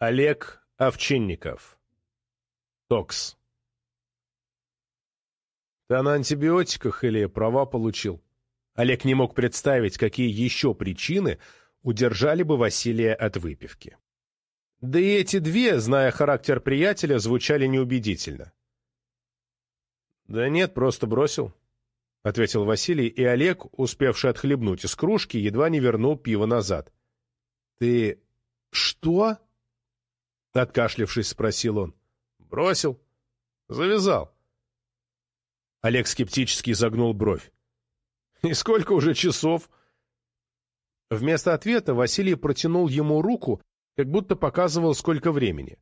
Олег Овчинников. Токс. Ты на антибиотиках или права получил? Олег не мог представить, какие еще причины удержали бы Василия от выпивки. Да и эти две, зная характер приятеля, звучали неубедительно. «Да нет, просто бросил», — ответил Василий, и Олег, успевший отхлебнуть из кружки, едва не вернул пиво назад. «Ты что?» — откашлившись, спросил он. «Бросил. Завязал». Олег скептически загнул бровь. «И сколько уже часов?» Вместо ответа Василий протянул ему руку, как будто показывал, сколько времени.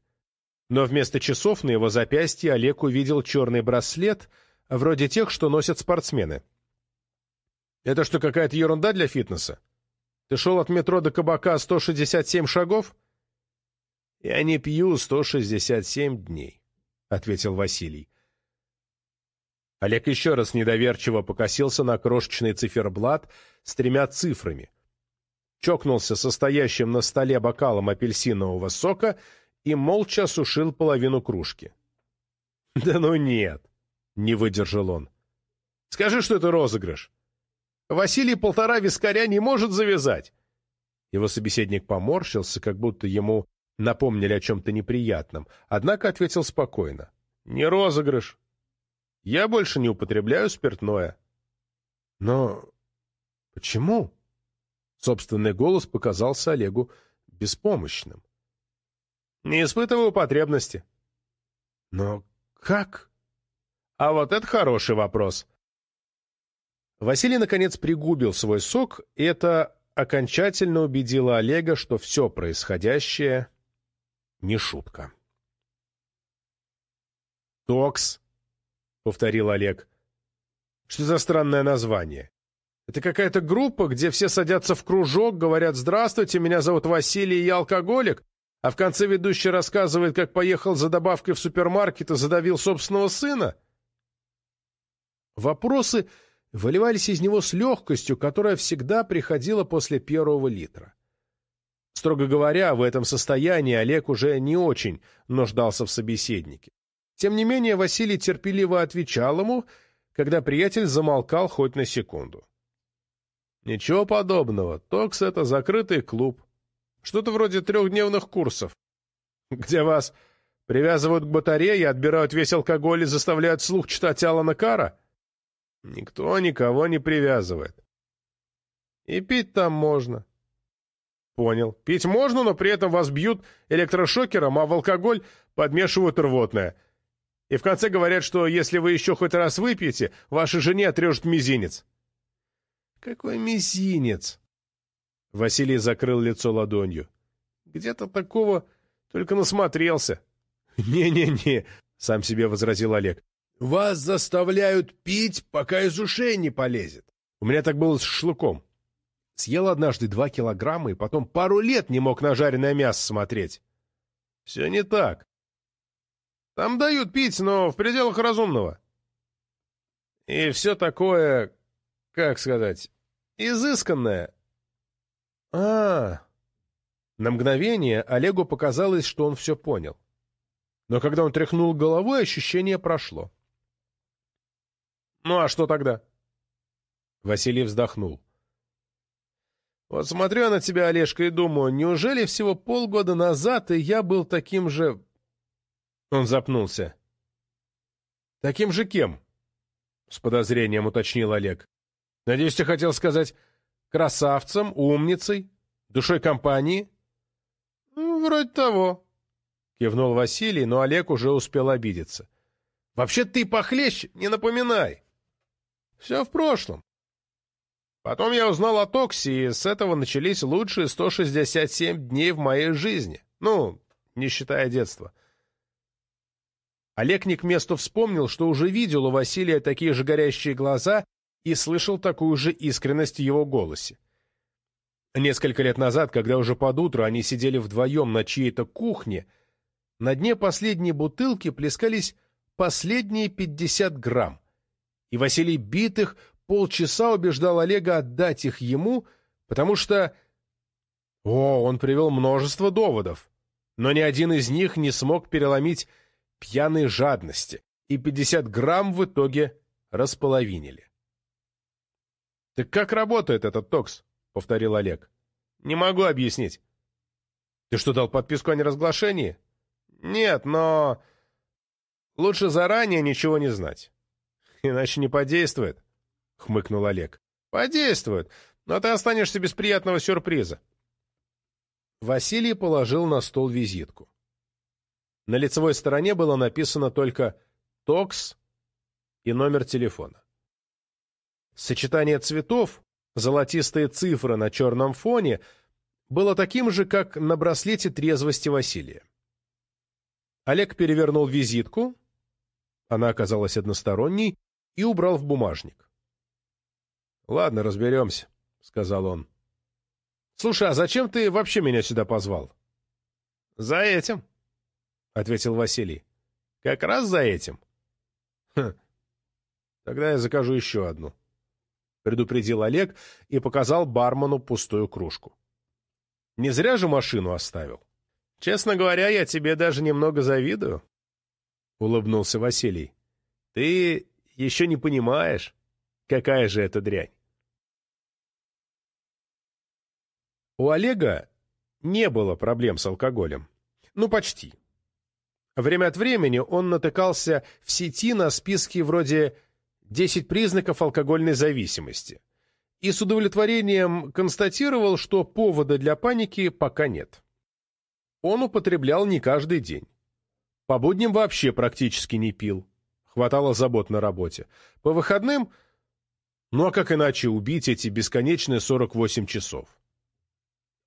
Но вместо часов на его запястье Олег увидел черный браслет, вроде тех, что носят спортсмены. «Это что, какая-то ерунда для фитнеса? Ты шел от метро до кабака 167 шагов?» «Я не пью 167 дней», — ответил Василий. Олег еще раз недоверчиво покосился на крошечный циферблат с тремя цифрами. Чокнулся состоящим на столе бокалом апельсинового сока и молча осушил половину кружки. «Да ну нет!» — не выдержал он. «Скажи, что это розыгрыш. Василий полтора вискаря не может завязать!» Его собеседник поморщился, как будто ему напомнили о чем-то неприятном, однако ответил спокойно. «Не розыгрыш. Я больше не употребляю спиртное». «Но почему?» Собственный голос показался Олегу беспомощным. «Не испытываю потребности». «Но как?» «А вот это хороший вопрос». Василий, наконец, пригубил свой сок, и это окончательно убедило Олега, что все происходящее не шутка. «Токс», — повторил Олег. «Что за странное название? Это какая-то группа, где все садятся в кружок, говорят «Здравствуйте, меня зовут Василий, я алкоголик», а в конце ведущий рассказывает, как поехал за добавкой в супермаркет и задавил собственного сына?» Вопросы выливались из него с легкостью, которая всегда приходила после первого литра. Строго говоря, в этом состоянии Олег уже не очень нуждался в собеседнике. Тем не менее, Василий терпеливо отвечал ему, когда приятель замолкал хоть на секунду. «Ничего подобного. Токс — это закрытый клуб. Что-то вроде трехдневных курсов, где вас привязывают к батарее, отбирают весь алкоголь и заставляют слух читать Алана Кара. Никто никого не привязывает. И пить там можно. Понял. Пить можно, но при этом вас бьют электрошокером, а в алкоголь подмешивают рвотное. И в конце говорят, что если вы еще хоть раз выпьете, вашей жене отрежут мизинец. Какой мизинец? Василий закрыл лицо ладонью. Где-то такого только насмотрелся. Не-не-не, сам себе возразил Олег. Вас заставляют пить, пока из ушей не полезет. У меня так было с шашлыком. Съел однажды два килограмма и потом пару лет не мог на жареное мясо смотреть. Все не так. Там дают пить, но в пределах разумного. И все такое, как сказать, изысканное. А, -а, а На мгновение Олегу показалось, что он все понял. Но когда он тряхнул головой, ощущение прошло. «Ну а что тогда?» Василий вздохнул. Вот смотрю я на тебя, Олежка, и думаю, неужели всего полгода назад и я был таким же... Он запнулся. Таким же кем? С подозрением уточнил Олег. Надеюсь, ты хотел сказать красавцем, умницей, душой компании? Ну, вроде того. Кивнул Василий, но Олег уже успел обидеться. Вообще ты похлеще, не напоминай. Все в прошлом. Потом я узнал о Токсе, и с этого начались лучшие 167 дней в моей жизни. Ну, не считая детства. Олег не к месту вспомнил, что уже видел у Василия такие же горящие глаза и слышал такую же искренность в его голосе. Несколько лет назад, когда уже под утро они сидели вдвоем на чьей-то кухне, на дне последней бутылки плескались последние 50 грамм, и Василий битых полчаса убеждал Олега отдать их ему, потому что... О, он привел множество доводов. но ни один из них не смог переломить пьяной жадности, и 50 грамм в итоге располовинили. «Так как работает этот ТОКС?» — повторил Олег. «Не могу объяснить». «Ты что, дал подписку о неразглашении?» «Нет, но...» «Лучше заранее ничего не знать. Иначе не подействует», — хмыкнул Олег. «Подействует, но ты останешься без приятного сюрприза». Василий положил на стол визитку. На лицевой стороне было написано только «ТОКС» и номер телефона. Сочетание цветов, золотистые цифры на черном фоне, было таким же, как на браслете трезвости Василия. Олег перевернул визитку, она оказалась односторонней, и убрал в бумажник. «Ладно, разберемся», — сказал он. «Слушай, а зачем ты вообще меня сюда позвал?» «За этим», — ответил Василий. «Как раз за этим». «Хм, тогда я закажу еще одну», — предупредил Олег и показал бармену пустую кружку. «Не зря же машину оставил». «Честно говоря, я тебе даже немного завидую», — улыбнулся Василий. «Ты еще не понимаешь, какая же это дрянь». У Олега не было проблем с алкоголем. Ну, почти. Время от времени он натыкался в сети на списки вроде «10 признаков алкогольной зависимости» и с удовлетворением констатировал, что повода для паники пока нет. Он употреблял не каждый день. По будням вообще практически не пил. Хватало забот на работе. По выходным... Ну а как иначе убить эти бесконечные 48 часов?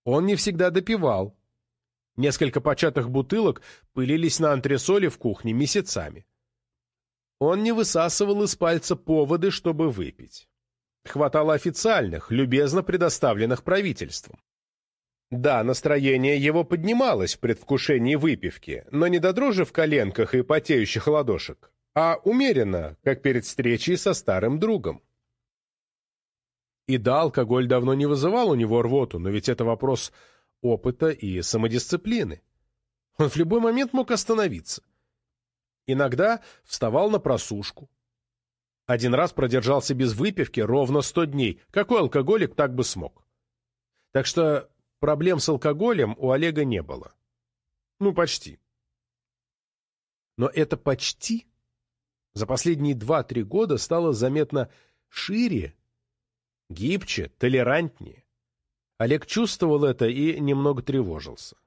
Он не всегда допивал. Несколько початых бутылок пылились на антресоле в кухне месяцами. Он не высасывал из пальца поводы, чтобы выпить. Хватало официальных, любезно предоставленных правительством. Да, настроение его поднималось в предвкушении выпивки, но не до дрожи в коленках и потеющих ладошек, а умеренно, как перед встречей со старым другом. И да, алкоголь давно не вызывал у него рвоту, но ведь это вопрос опыта и самодисциплины. Он в любой момент мог остановиться. Иногда вставал на просушку. Один раз продержался без выпивки ровно сто дней. Какой алкоголик так бы смог? Так что проблем с алкоголем у Олега не было. Ну, почти. Но это «почти» за последние два-три года стало заметно шире гибче, толерантнее. Олег чувствовал это и немного тревожился.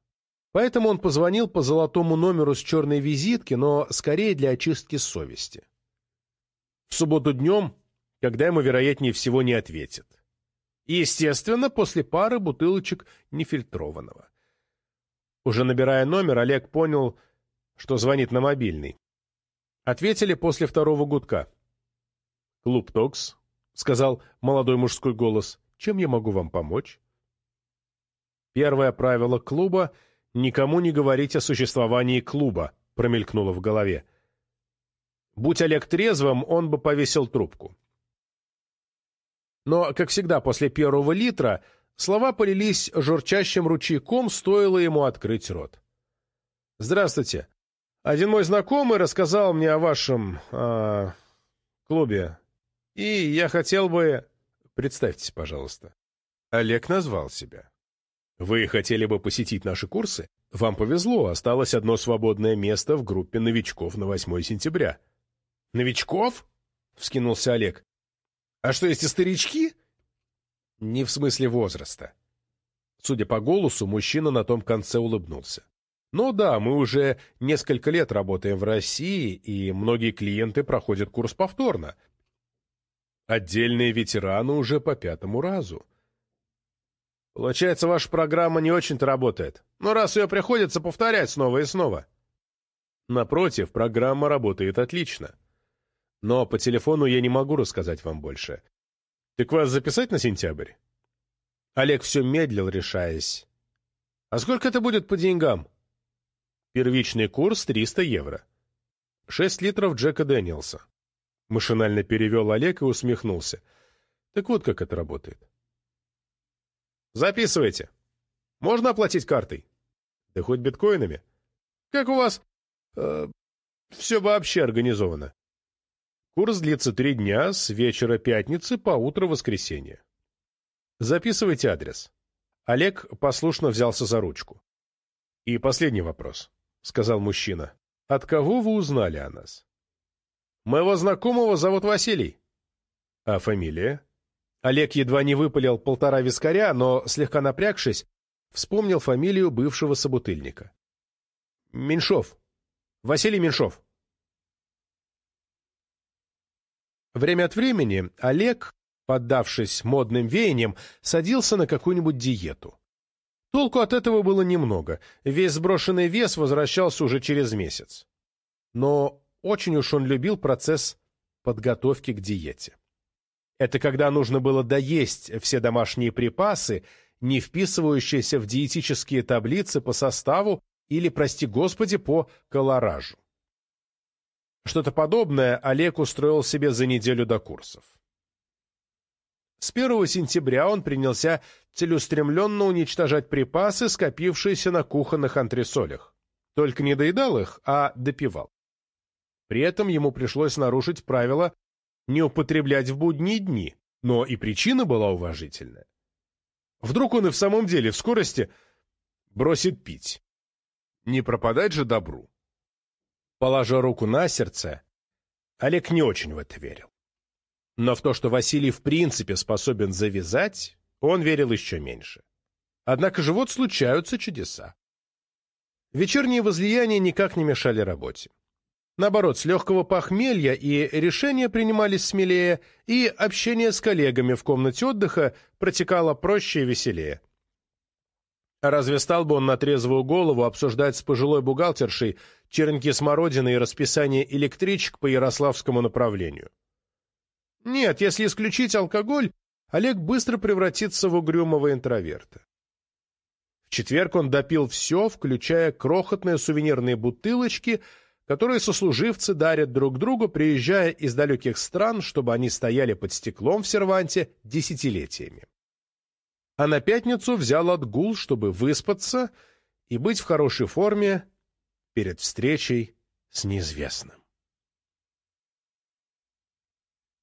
Поэтому он позвонил по золотому номеру с черной визитки, но скорее для очистки совести. В субботу днем, когда ему, вероятнее всего, не ответят. Естественно, после пары бутылочек нефильтрованного. Уже набирая номер, Олег понял, что звонит на мобильный. Ответили после второго гудка. «Клуб Токс, — сказал молодой мужской голос. «Чем я могу вам помочь?» Первое правило клуба — никому не говорить о существовании клуба, промелькнуло в голове. Будь Олег трезвым, он бы повесил трубку. Но, как всегда, после первого литра слова полились журчащим ручейком, стоило ему открыть рот. «Здравствуйте. Один мой знакомый рассказал мне о вашем... Э, клубе. И я хотел бы... Представьтесь, пожалуйста. Олег назвал себя. Вы хотели бы посетить наши курсы? Вам повезло, осталось одно свободное место в группе новичков на 8 сентября. Новичков? Вскинулся Олег. А что, есть и старички? Не в смысле возраста. Судя по голосу, мужчина на том конце улыбнулся. Ну да, мы уже несколько лет работаем в России, и многие клиенты проходят курс повторно, Отдельные ветераны уже по пятому разу. Получается, ваша программа не очень-то работает. Но раз ее приходится повторять снова и снова. Напротив, программа работает отлично. Но по телефону я не могу рассказать вам больше. Так вас записать на сентябрь? Олег все медлил, решаясь. А сколько это будет по деньгам? Первичный курс 300 евро. 6 литров Джека Дэниелса. Машинально перевел Олег и усмехнулся. Так вот как это работает. Записывайте. Можно оплатить картой? Да хоть биткоинами. Как у вас э, все вообще организовано? Курс длится три дня, с вечера пятницы по утро воскресенья. Записывайте адрес. Олег послушно взялся за ручку. И последний вопрос, — сказал мужчина. От кого вы узнали о нас? Моего знакомого зовут Василий. А фамилия? Олег едва не выпалил полтора вискаря, но, слегка напрягшись, вспомнил фамилию бывшего собутыльника. Меньшов. Василий Меньшов. Время от времени Олег, поддавшись модным веяниям, садился на какую-нибудь диету. Толку от этого было немного, весь сброшенный вес возвращался уже через месяц. Но очень уж он любил процесс подготовки к диете. Это когда нужно было доесть все домашние припасы, не вписывающиеся в диетические таблицы по составу или, прости господи, по колоражу. Что-то подобное Олег устроил себе за неделю до курсов. С 1 сентября он принялся целеустремленно уничтожать припасы, скопившиеся на кухонных антресолях. Только не доедал их, а допивал. При этом ему пришлось нарушить правило не употреблять в будние дни, но и причина была уважительная. Вдруг он и в самом деле в скорости бросит пить. Не пропадать же добру. Положа руку на сердце, Олег не очень в это верил. Но в то, что Василий в принципе способен завязать, он верил еще меньше. Однако же вот случаются чудеса. Вечерние возлияния никак не мешали работе. Наоборот, с легкого похмелья и решения принимались смелее, и общение с коллегами в комнате отдыха протекало проще и веселее. Разве стал бы он на трезвую голову обсуждать с пожилой бухгалтершей черенки смородины и расписание электричек по ярославскому направлению? Нет, если исключить алкоголь, Олег быстро превратится в угрюмого интроверта. В четверг он допил все, включая крохотные сувенирные бутылочки – которые сослуживцы дарят друг другу, приезжая из далеких стран, чтобы они стояли под стеклом в серванте десятилетиями. А на пятницу взял отгул, чтобы выспаться и быть в хорошей форме перед встречей с неизвестным.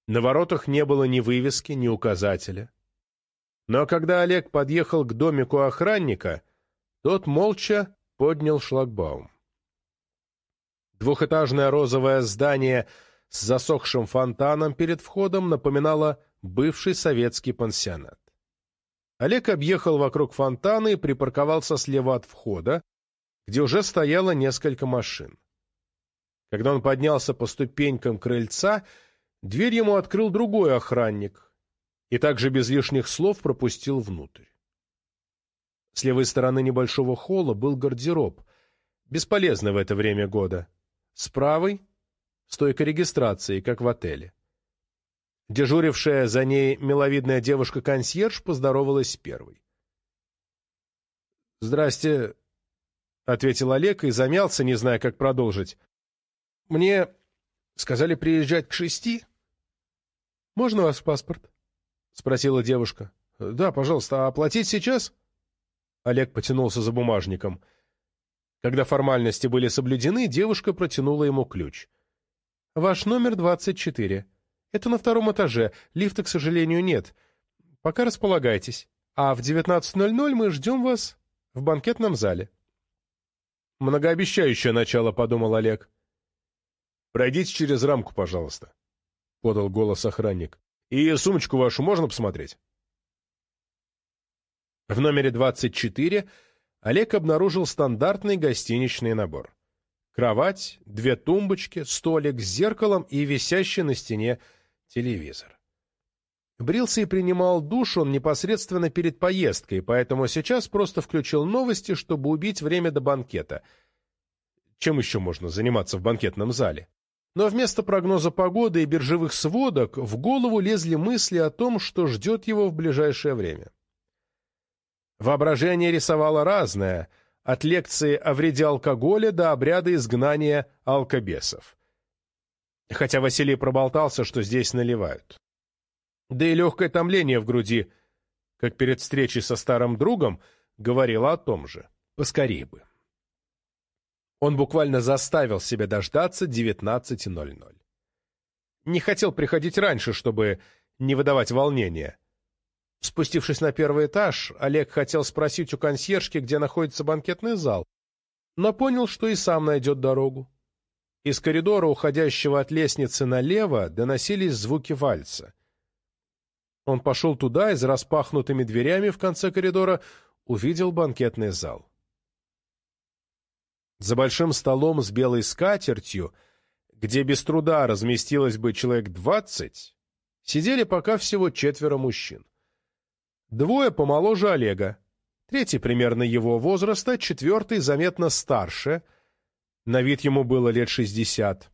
На воротах не было ни вывески, ни указателя. Но когда Олег подъехал к домику охранника, тот молча поднял шлагбаум. Двухэтажное розовое здание с засохшим фонтаном перед входом напоминало бывший советский пансионат. Олег объехал вокруг фонтана и припарковался слева от входа, где уже стояло несколько машин. Когда он поднялся по ступенькам крыльца, дверь ему открыл другой охранник и также без лишних слов пропустил внутрь. С левой стороны небольшого холла был гардероб, бесполезный в это время года. С правой — стойка регистрации, как в отеле. Дежурившая за ней миловидная девушка-консьерж поздоровалась первой. «Здрасте», — ответил Олег и замялся, не зная, как продолжить. «Мне сказали приезжать к шести?» «Можно ваш паспорт?» — спросила девушка. «Да, пожалуйста. А оплатить сейчас?» Олег потянулся за бумажником. Когда формальности были соблюдены, девушка протянула ему ключ. «Ваш номер 24. Это на втором этаже. Лифта, к сожалению, нет. Пока располагайтесь. А в 19.00 мы ждем вас в банкетном зале». «Многообещающее начало», — подумал Олег. «Пройдите через рамку, пожалуйста», — подал голос охранник. «И сумочку вашу можно посмотреть?» В номере 24 Олег обнаружил стандартный гостиничный набор. Кровать, две тумбочки, столик с зеркалом и висящий на стене телевизор. Брился и принимал душ он непосредственно перед поездкой, поэтому сейчас просто включил новости, чтобы убить время до банкета. Чем еще можно заниматься в банкетном зале? Но вместо прогноза погоды и биржевых сводок в голову лезли мысли о том, что ждет его в ближайшее время. Воображение рисовало разное, от лекции о вреде алкоголя до обряда изгнания алкобесов. Хотя Василий проболтался, что здесь наливают. Да и легкое томление в груди, как перед встречей со старым другом, говорило о том же. Поскорее бы. Он буквально заставил себя дождаться 19.00. Не хотел приходить раньше, чтобы не выдавать волнения. Спустившись на первый этаж, Олег хотел спросить у консьержки, где находится банкетный зал, но понял, что и сам найдет дорогу. Из коридора, уходящего от лестницы налево, доносились звуки вальса. Он пошел туда и за распахнутыми дверями в конце коридора увидел банкетный зал. За большим столом с белой скатертью, где без труда разместилось бы человек двадцать, сидели пока всего четверо мужчин. Двое помоложе Олега, третий примерно его возраста, четвертый заметно старше, на вид ему было лет шестьдесят.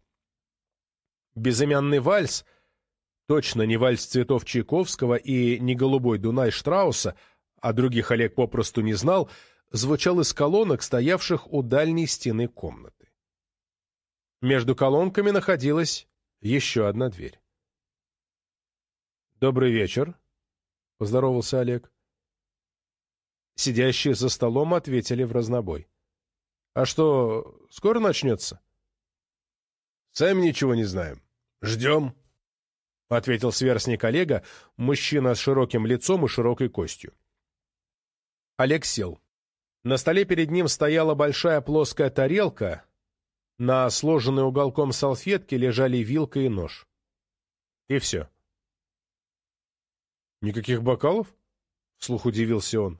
Безымянный вальс, точно не вальс цветов Чайковского и не голубой Дунай Штрауса, а других Олег попросту не знал, звучал из колонок, стоявших у дальней стены комнаты. Между колонками находилась еще одна дверь. «Добрый вечер», — поздоровался Олег. Сидящие за столом ответили в разнобой. «А что, скоро начнется?» «Сами ничего не знаем. Ждем», — ответил сверстник Олега, мужчина с широким лицом и широкой костью. Олег сел. На столе перед ним стояла большая плоская тарелка, на сложенной уголком салфетки лежали вилка и нож. И все. «Никаких бокалов?» — вслух удивился он.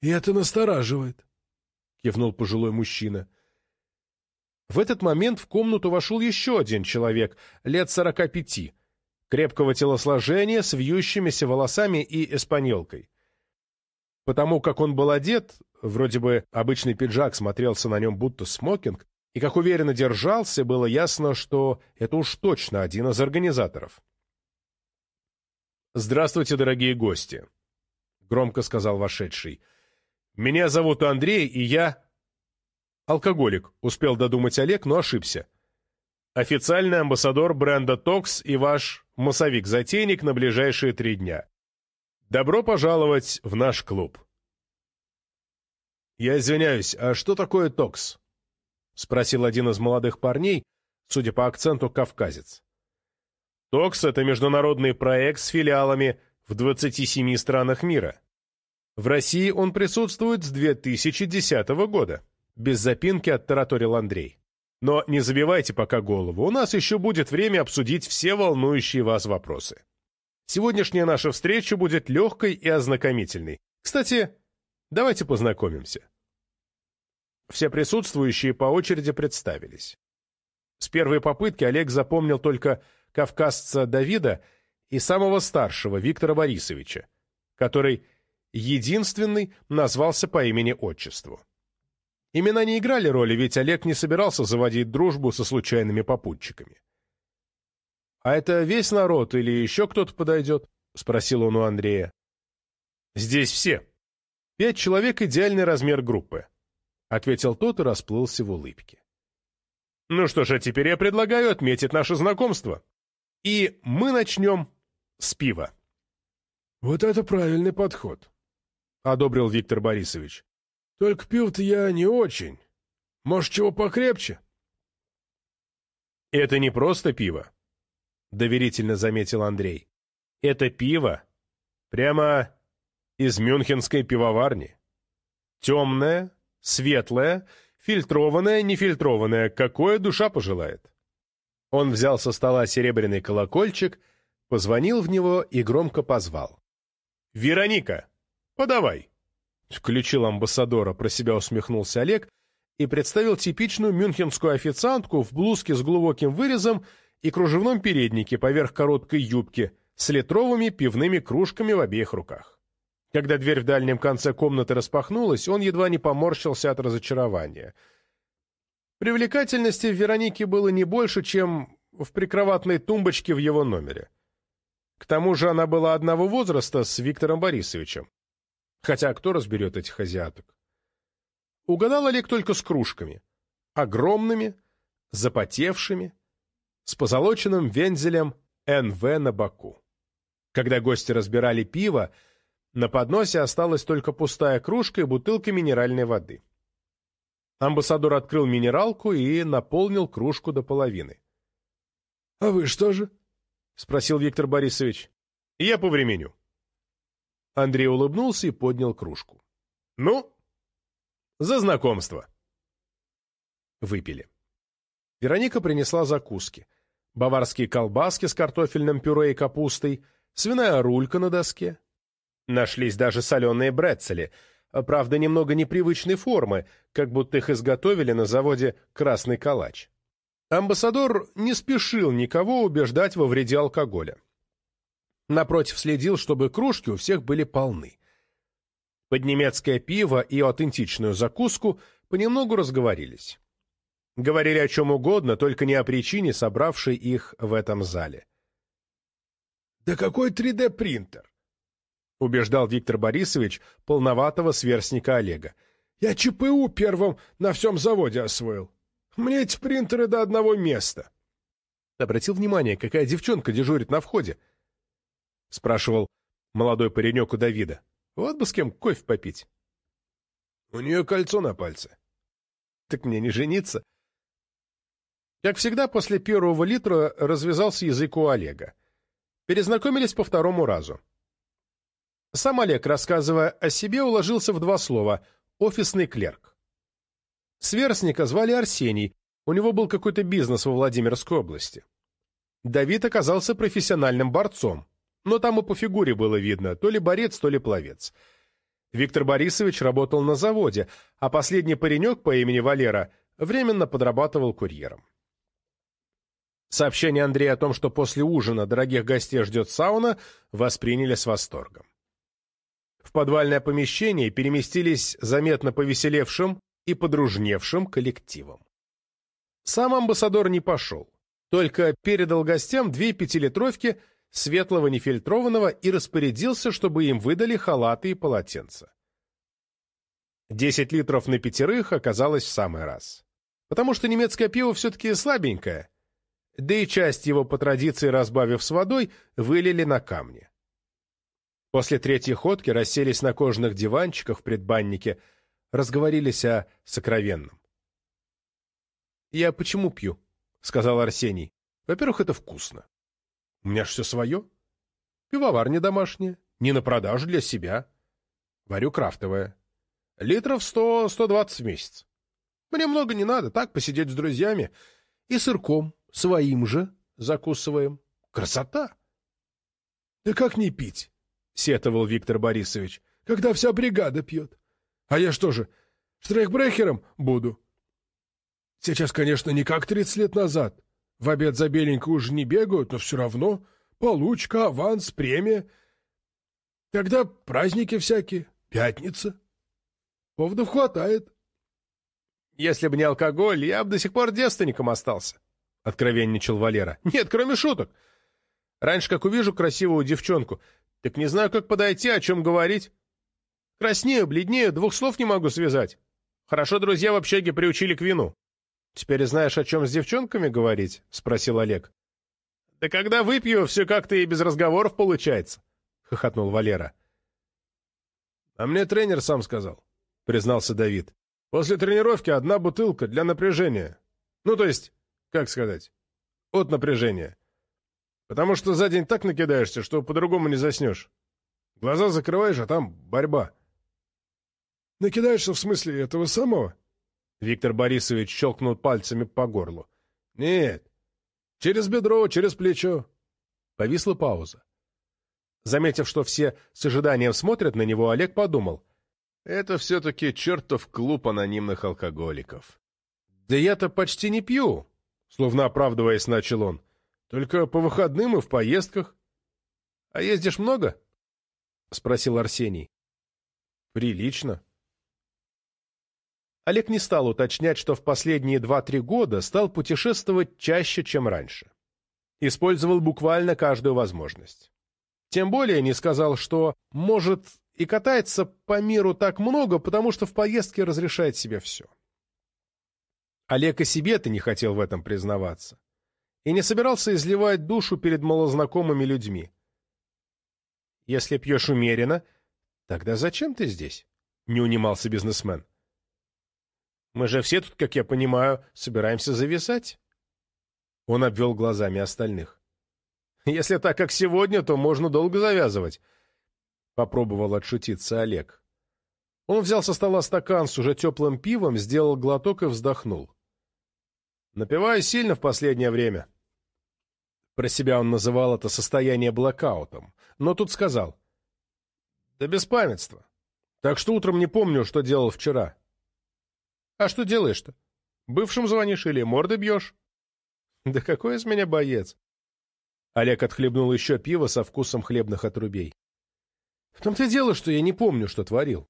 «И это настораживает», — кивнул пожилой мужчина. В этот момент в комнату вошел еще один человек, лет сорока пяти, крепкого телосложения, с вьющимися волосами и эспаньолкой. Потому как он был одет, вроде бы обычный пиджак смотрелся на нем будто смокинг, и как уверенно держался, было ясно, что это уж точно один из организаторов. «Здравствуйте, дорогие гости», — громко сказал вошедший. «Меня зовут Андрей, и я...» «Алкоголик», — успел додумать Олег, но ошибся. «Официальный амбассадор бренда «Токс» и ваш массовик-затейник на ближайшие три дня. Добро пожаловать в наш клуб». «Я извиняюсь, а что такое «Токс»?» — спросил один из молодых парней, судя по акценту, кавказец. ТОКС – это международный проект с филиалами в 27 странах мира. В России он присутствует с 2010 года. Без запинки оттараторил Андрей. Но не забивайте пока голову, у нас еще будет время обсудить все волнующие вас вопросы. Сегодняшняя наша встреча будет легкой и ознакомительной. Кстати, давайте познакомимся. Все присутствующие по очереди представились. С первой попытки Олег запомнил только кавказца Давида и самого старшего Виктора Борисовича, который единственный назвался по имени-отчеству. Имена не играли роли, ведь Олег не собирался заводить дружбу со случайными попутчиками. «А это весь народ или еще кто-то подойдет?» — спросил он у Андрея. «Здесь все. Пять человек — идеальный размер группы», — ответил тот и расплылся в улыбке. «Ну что ж, а теперь я предлагаю отметить наше знакомство. И мы начнем с пива. «Вот это правильный подход», — одобрил Виктор Борисович. «Только пил-то я не очень. Может, чего покрепче?» «Это не просто пиво», — доверительно заметил Андрей. «Это пиво прямо из мюнхенской пивоварни. Темное, светлое, фильтрованное, нефильтрованное, какое душа пожелает. Он взял со стола серебряный колокольчик, позвонил в него и громко позвал. «Вероника, подавай!» Включил амбассадора, про себя усмехнулся Олег и представил типичную мюнхенскую официантку в блузке с глубоким вырезом и кружевном переднике поверх короткой юбки с литровыми пивными кружками в обеих руках. Когда дверь в дальнем конце комнаты распахнулась, он едва не поморщился от разочарования — Привлекательности в Веронике было не больше, чем в прикроватной тумбочке в его номере. К тому же она была одного возраста с Виктором Борисовичем. Хотя кто разберет этих азиаток? Угадал Олег только с кружками. Огромными, запотевшими, с позолоченным вензелем НВ на боку. Когда гости разбирали пиво, на подносе осталась только пустая кружка и бутылка минеральной воды. Амбассадор открыл минералку и наполнил кружку до половины. — А вы что же? — спросил Виктор Борисович. — Я по времени. Андрей улыбнулся и поднял кружку. — Ну, за знакомство. Выпили. Вероника принесла закуски. Баварские колбаски с картофельным пюре и капустой, свиная рулька на доске. Нашлись даже соленые брецели, правда, немного непривычной формы, как будто их изготовили на заводе «Красный калач». Амбассадор не спешил никого убеждать во вреде алкоголя. Напротив, следил, чтобы кружки у всех были полны. Под немецкое пиво и аутентичную закуску понемногу разговорились. Говорили о чем угодно, только не о причине, собравшей их в этом зале. «Да какой 3D-принтер?» — убеждал Виктор Борисович полноватого сверстника Олега. «Я ЧПУ первым на всем заводе освоил. Мне эти принтеры до одного места». Обратил внимание, какая девчонка дежурит на входе. — спрашивал молодой паренек у Давида. Вот бы с кем кофе попить. — У нее кольцо на пальце. — Так мне не жениться. Как всегда, после первого литра развязался язык у Олега. Перезнакомились по второму разу. Сам Олег, рассказывая о себе, уложился в два слова «офисный клерк». Сверстника звали Арсений, у него был какой-то бизнес во Владимирской области. Давид оказался профессиональным борцом, но там и по фигуре было видно, то ли борец, то ли пловец. Виктор Борисович работал на заводе, а последний паренек по имени Валера временно подрабатывал курьером. Сообщение Андрея о том, что после ужина дорогих гостей ждет сауна, восприняли с восторгом. В подвальное помещение переместились заметно повеселевшим и подружневшим коллективом. Сам амбассадор не пошел, только передал гостям две пятилитровки светлого нефильтрованного и распорядился, чтобы им выдали халаты и полотенца. Десять литров на пятерых оказалось в самый раз. Потому что немецкое пиво все-таки слабенькое, да и часть его по традиции, разбавив с водой, вылили на камни. После третьей ходки расселись на кожаных диванчиках в предбаннике, разговорились о сокровенном. «Я почему пью?» — сказал Арсений. «Во-первых, это вкусно. У меня ж все свое. Пивоварня домашняя, не на продажу для себя. Варю крафтовое. Литров сто-сто двадцать в месяц. Мне много не надо, так посидеть с друзьями. И сырком, своим же, закусываем. Красота! — Да как не пить? — сетовал Виктор Борисович. — Когда вся бригада пьет. А я что же, штрейхбрехером буду? Сейчас, конечно, не как тридцать лет назад. В обед за беленькую уже не бегают, но все равно получка, аванс, премия. Тогда праздники всякие, пятница. Поводов хватает. Если бы не алкоголь, я бы до сих пор девственником остался, — откровенничал Валера. Нет, кроме шуток. Раньше, как увижу красивую девчонку, так не знаю, как подойти, о чем говорить. Краснею, бледнею, двух слов не могу связать. Хорошо друзья в общаге приучили к вину. «Теперь знаешь, о чем с девчонками говорить?» — спросил Олег. «Да когда выпью, все как-то и без разговоров получается», — хохотнул Валера. «А мне тренер сам сказал», — признался Давид. «После тренировки одна бутылка для напряжения. Ну, то есть, как сказать, от напряжения. Потому что за день так накидаешься, что по-другому не заснешь. Глаза закрываешь, а там борьба». «Накидаешься в смысле этого самого?» Виктор Борисович щелкнул пальцами по горлу. «Нет. Через бедро, через плечо». Повисла пауза. Заметив, что все с ожиданием смотрят на него, Олег подумал. «Это все-таки чертов клуб анонимных алкоголиков». «Да я-то почти не пью», — словно оправдываясь, начал он. «Только по выходным и в поездках». «А ездишь много?» — спросил Арсений. «Прилично», Олег не стал уточнять, что в последние два-три года стал путешествовать чаще, чем раньше. Использовал буквально каждую возможность. Тем более не сказал, что, может, и катается по миру так много, потому что в поездке разрешает себе все. Олег и себе-то не хотел в этом признаваться. И не собирался изливать душу перед малознакомыми людьми. «Если пьешь умеренно, тогда зачем ты здесь?» — не унимался бизнесмен. Мы же все тут, как я понимаю, собираемся зависать. Он обвел глазами остальных. Если так, как сегодня, то можно долго завязывать. Попробовал отшутиться Олег. Он взял со стола стакан с уже теплым пивом, сделал глоток и вздохнул. Напиваю сильно в последнее время. Про себя он называл это состояние блокаутом, но тут сказал. Да без памятства. Так что утром не помню, что делал вчера. А что делаешь-то? Бывшим звонишь или морды бьешь? Да какой из меня боец? Олег отхлебнул еще пиво со вкусом хлебных отрубей. В том-то и дело, что я не помню, что творил.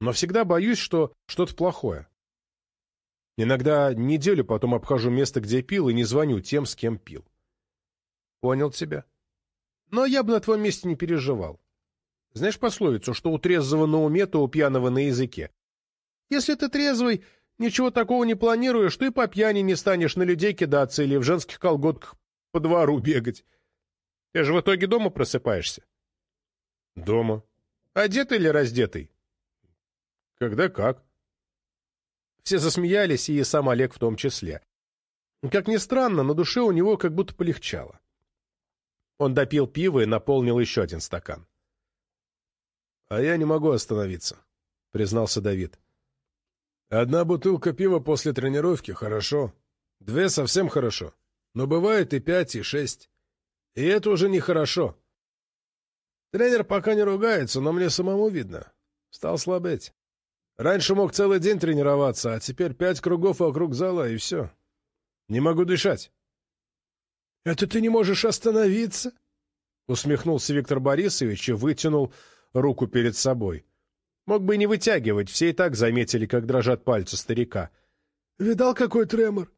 Но всегда боюсь, что что-то плохое. Иногда неделю потом обхожу место, где пил, и не звоню тем, с кем пил. Понял тебя. Но я бы на твоем месте не переживал. Знаешь пословицу, что у трезвого на уме, то у пьяного на языке. Если ты трезвый, ничего такого не планируешь, то и по пьяни не станешь на людей кидаться или в женских колготках по двору бегать. Ты же в итоге дома просыпаешься. Дома. Одетый или раздетый? Когда как. Все засмеялись, и сам Олег в том числе. Как ни странно, на душе у него как будто полегчало. Он допил пиво и наполнил еще один стакан. — А я не могу остановиться, — признался Давид. — Одна бутылка пива после тренировки — хорошо. Две — совсем хорошо. Но бывает и пять, и шесть. И это уже нехорошо. Тренер пока не ругается, но мне самому видно. Стал слабеть. Раньше мог целый день тренироваться, а теперь пять кругов вокруг зала, и все. Не могу дышать. — Это ты не можешь остановиться? — усмехнулся Виктор Борисович и вытянул руку перед собой. Мог бы и не вытягивать, все и так заметили, как дрожат пальцы старика. — Видал, какой тремор?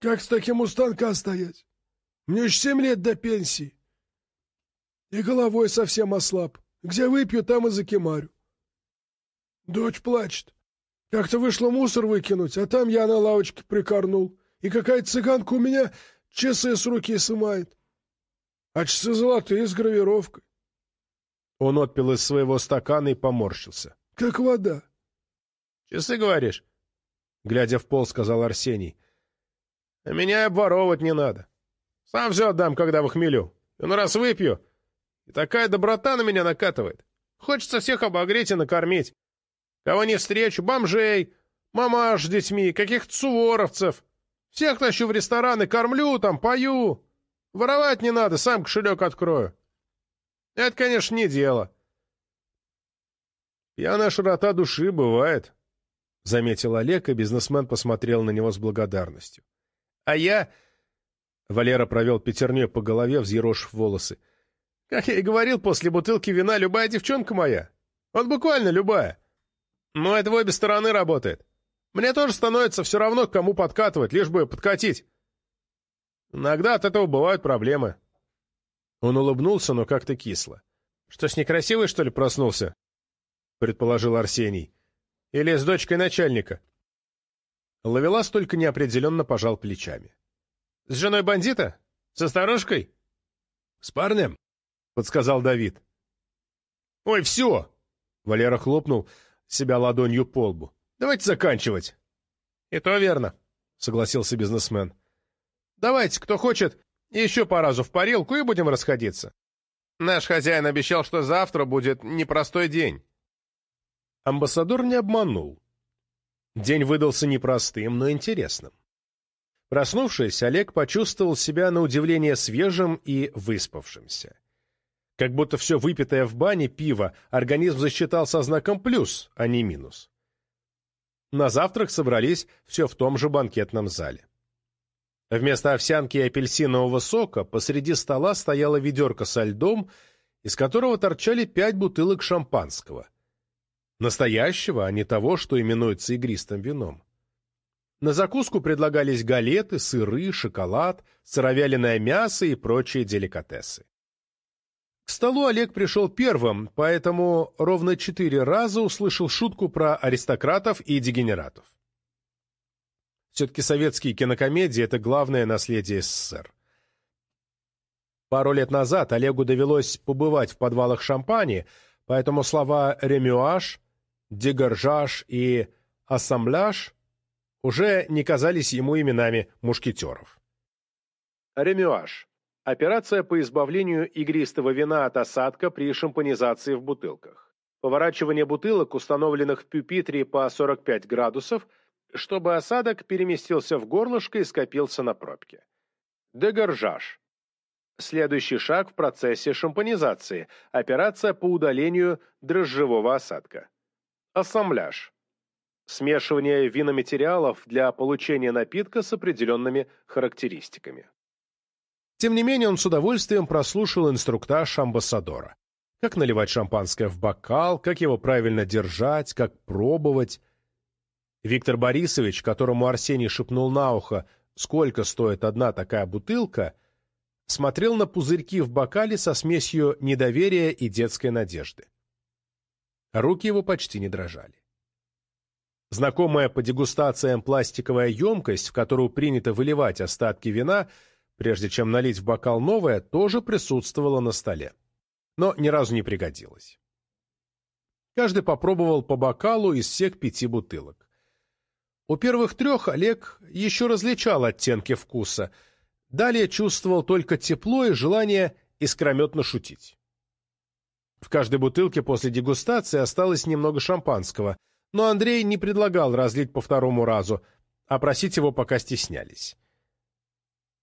Как с таким у станка стоять? Мне уж семь лет до пенсии. И головой совсем ослаб. Где выпью, там и закимарю. Дочь плачет. Как-то вышло мусор выкинуть, а там я на лавочке прикорнул. И какая-то цыганка у меня часы с руки сымает. А часы золотые с гравировкой. Он отпил из своего стакана и поморщился. — Как вода. — Часы, говоришь? — глядя в пол, сказал Арсений. — А меня обворовывать не надо. Сам все отдам, когда в хмелю. И ну раз выпью, и такая доброта на меня накатывает. Хочется всех обогреть и накормить. Кого не встречу, бомжей, мамаш с детьми, каких-то суворовцев. Всех тащу в рестораны, кормлю там, пою. Воровать не надо, сам кошелек открою. Это, конечно, не дело. Пьяная широта души бывает, — заметил Олег, и бизнесмен посмотрел на него с благодарностью. А я... Валера провел пятерней по голове, взъерошив волосы. Как я и говорил, после бутылки вина любая девчонка моя. Вот буквально любая. Но это в обе стороны работает. Мне тоже становится все равно, к кому подкатывать, лишь бы подкатить. Иногда от этого бывают проблемы. Он улыбнулся, но как-то кисло. Что, с некрасивой, что ли, проснулся? Предположил Арсений. Или с дочкой начальника? Ловелас только неопределенно пожал плечами. С женой бандита? Со старушкой? С парнем? Подсказал Давид. Ой, все! Валера хлопнул себя ладонью по лбу. «Давайте заканчивать». «И то верно», — согласился бизнесмен. «Давайте, кто хочет, еще по разу в парилку и будем расходиться. Наш хозяин обещал, что завтра будет непростой день». Амбассадор не обманул. День выдался непростым, но интересным. Проснувшись, Олег почувствовал себя на удивление свежим и выспавшимся. Как будто все выпитое в бане пиво организм засчитал со знаком плюс, а не минус. На завтрак собрались все в том же банкетном зале. Вместо овсянки и апельсинового сока посреди стола стояла ведерко со льдом, из которого торчали пять бутылок шампанского. Настоящего, а не того, что именуется игристым вином. На закуску предлагались галеты, сыры, шоколад, сыровяленое мясо и прочие деликатесы. К столу Олег пришел первым, поэтому ровно четыре раза услышал шутку про аристократов и дегенератов. Все-таки советские кинокомедии – это главное наследие СССР. Пару лет назад Олегу довелось побывать в подвалах Шампани, поэтому слова «ремюаж», «дегоржаж» и ассамбляж уже не казались ему именами мушкетеров. Ремюаж – операция по избавлению игристого вина от осадка при шампанизации в бутылках. Поворачивание бутылок, установленных в пюпитре по 45 градусов, чтобы осадок переместился в горлышко и скопился на пробке. Дегоржаж Следующий шаг в процессе шампанизации – операция по удалению дрожжевого осадка. Ассамбляж. Смешивание виноматериалов для получения напитка с определенными характеристиками. Тем не менее, он с удовольствием прослушал инструктаж амбассадора. Как наливать шампанское в бокал, как его правильно держать, как пробовать. Виктор Борисович, которому Арсений шепнул на ухо, сколько стоит одна такая бутылка – смотрел на пузырьки в бокале со смесью недоверия и детской надежды. Руки его почти не дрожали. Знакомая по дегустациям пластиковая емкость, в которую принято выливать остатки вина, прежде чем налить в бокал новое, тоже присутствовала на столе. Но ни разу не пригодилась. Каждый попробовал по бокалу из всех пяти бутылок. У первых трех Олег еще различал оттенки вкуса – Далее чувствовал только тепло и желание искрометно шутить. В каждой бутылке после дегустации осталось немного шампанского, но Андрей не предлагал разлить по второму разу, а просить его пока стеснялись.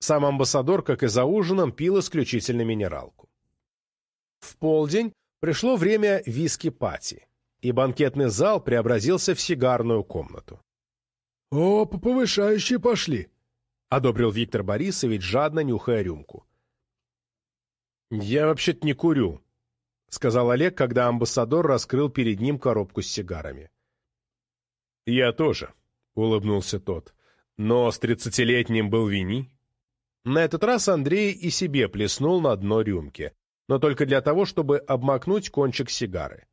Сам амбассадор, как и за ужином, пил исключительно минералку. В полдень пришло время виски-пати, и банкетный зал преобразился в сигарную комнату. «О, повышающие пошли!» — одобрил Виктор Борисович, жадно нюхая рюмку. «Я вообще-то не курю», — сказал Олег, когда амбассадор раскрыл перед ним коробку с сигарами. «Я тоже», — улыбнулся тот, — «но с тридцатилетним был вини». На этот раз Андрей и себе плеснул на дно рюмки, но только для того, чтобы обмакнуть кончик сигары.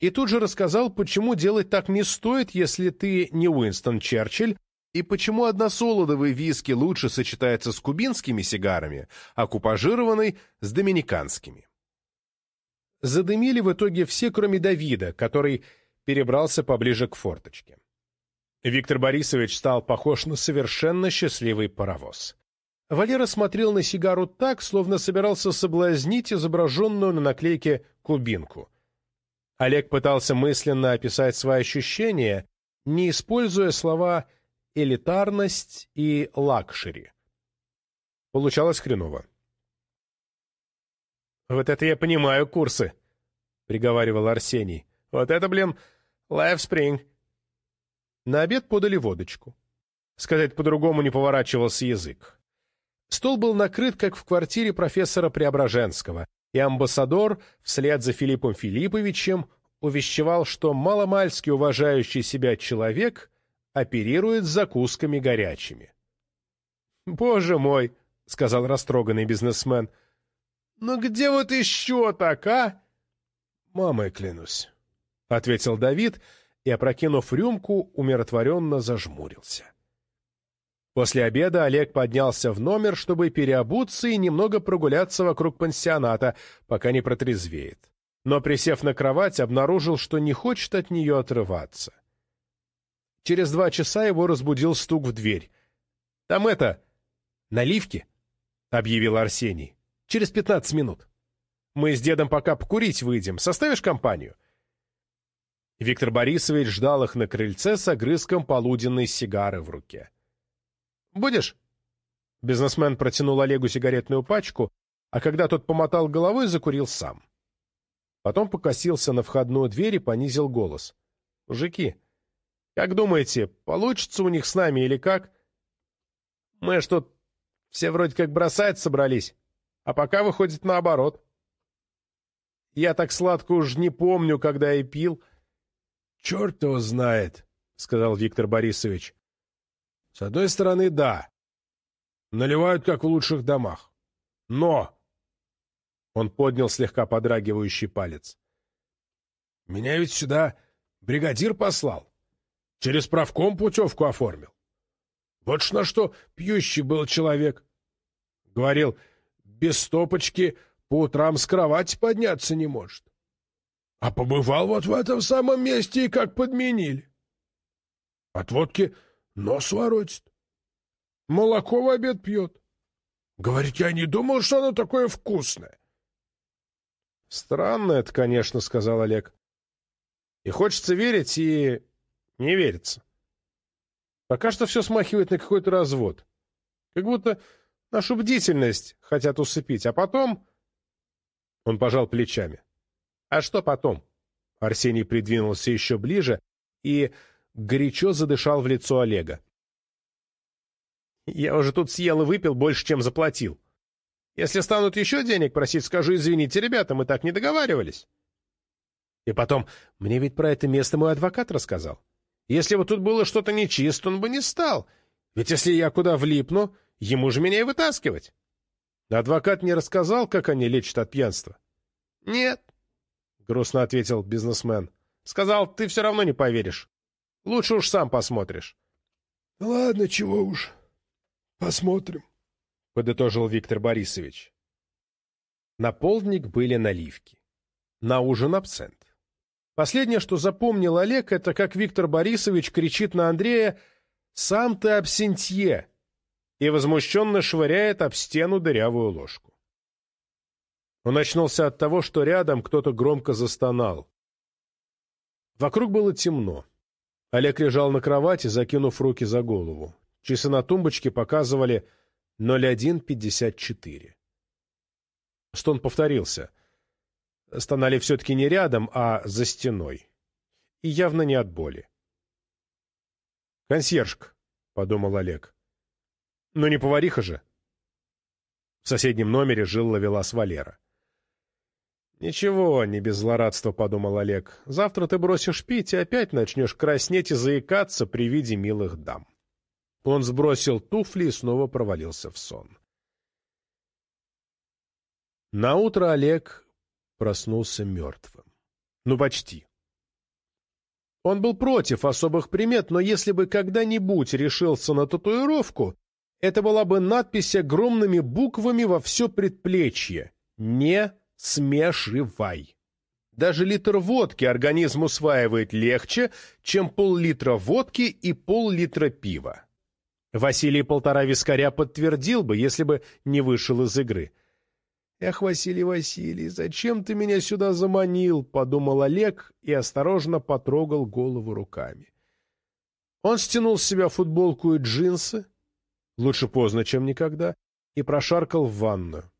И тут же рассказал, почему делать так не стоит, если ты не Уинстон Черчилль, и почему односолодовый виски лучше сочетается с кубинскими сигарами, а купажированный — с доминиканскими. Задымили в итоге все, кроме Давида, который перебрался поближе к форточке. Виктор Борисович стал похож на совершенно счастливый паровоз. Валера смотрел на сигару так, словно собирался соблазнить изображенную на наклейке кубинку. Олег пытался мысленно описать свои ощущения, не используя слова элитарность и лакшери. Получалось хреново. «Вот это я понимаю курсы», — приговаривал Арсений. «Вот это, блин, лайфспринг». На обед подали водочку. Сказать по-другому не поворачивался язык. Стол был накрыт, как в квартире профессора Преображенского, и амбассадор, вслед за Филиппом Филипповичем, увещевал, что маломальски уважающий себя человек оперирует закусками горячими. «Боже мой!» — сказал растроганный бизнесмен. «Ну где вот еще так, а?» «Мамой клянусь», — ответил Давид и, опрокинув рюмку, умиротворенно зажмурился. После обеда Олег поднялся в номер, чтобы переобуться и немного прогуляться вокруг пансионата, пока не протрезвеет. Но, присев на кровать, обнаружил, что не хочет от нее отрываться. Через два часа его разбудил стук в дверь. «Там это... наливки», — объявил Арсений. «Через пятнадцать минут. Мы с дедом пока покурить выйдем. Составишь компанию?» Виктор Борисович ждал их на крыльце с огрызком полуденной сигары в руке. «Будешь?» Бизнесмен протянул Олегу сигаретную пачку, а когда тот помотал головой, закурил сам. Потом покосился на входную дверь и понизил голос. «Мужики, как думаете, получится у них с нами или как? Мы что, все вроде как бросать собрались, а пока выходит наоборот. Я так сладко уж не помню, когда я пил. — Черт его знает, — сказал Виктор Борисович. — С одной стороны, да. Наливают, как в лучших домах. Но... Он поднял слегка подрагивающий палец. — Меня ведь сюда бригадир послал. Через правком путевку оформил. Вот ж на что пьющий был человек. Говорил, без стопочки по утрам с кровати подняться не может. А побывал вот в этом самом месте и как подменили. От водки нос воротит. Молоко в обед пьет. Говорит, я не думал, что оно такое вкусное. Странно это, конечно, сказал Олег. И хочется верить, и не верится. Пока что все смахивает на какой-то развод. Как будто нашу бдительность хотят усыпить, а потом... Он пожал плечами. А что потом? Арсений придвинулся еще ближе и горячо задышал в лицо Олега. Я уже тут съел и выпил больше, чем заплатил. Если станут еще денег просить, скажу, извините, ребята, мы так не договаривались. И потом, мне ведь про это место мой адвокат рассказал. Если бы тут было что-то нечисто, он бы не стал. Ведь если я куда влипну, ему же меня и вытаскивать. Адвокат не рассказал, как они лечат от пьянства? — Нет, — грустно ответил бизнесмен. — Сказал, ты все равно не поверишь. Лучше уж сам посмотришь. — Ладно, чего уж. Посмотрим, — подытожил Виктор Борисович. На полдник были наливки. На ужин абсент. Последнее, что запомнил Олег, это как Виктор Борисович кричит на Андрея «Сам ты абсентье!» и возмущенно швыряет об стену дырявую ложку. Он очнулся от того, что рядом кто-то громко застонал. Вокруг было темно. Олег лежал на кровати, закинув руки за голову. Часы на тумбочке показывали 01.54. Стон повторился. Стонали все-таки не рядом, а за стеной. И явно не от боли. «Консьержка», — подумал Олег. «Ну не повариха же». В соседнем номере жил ловелас Валера. «Ничего, не без злорадства», — подумал Олег. «Завтра ты бросишь пить и опять начнешь краснеть и заикаться при виде милых дам». Он сбросил туфли и снова провалился в сон. Наутро Олег проснулся мертвым. Ну, почти. Он был против особых примет, но если бы когда-нибудь решился на татуировку, это была бы надпись огромными буквами во все предплечье «Не смешивай». Даже литр водки организм усваивает легче, чем пол-литра водки и пол-литра пива. Василий полтора вискаря подтвердил бы, если бы не вышел из игры. «Эх, Василий Василий, зачем ты меня сюда заманил?» — подумал Олег и осторожно потрогал голову руками. Он стянул с себя футболку и джинсы, лучше поздно, чем никогда, и прошаркал в ванную.